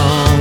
song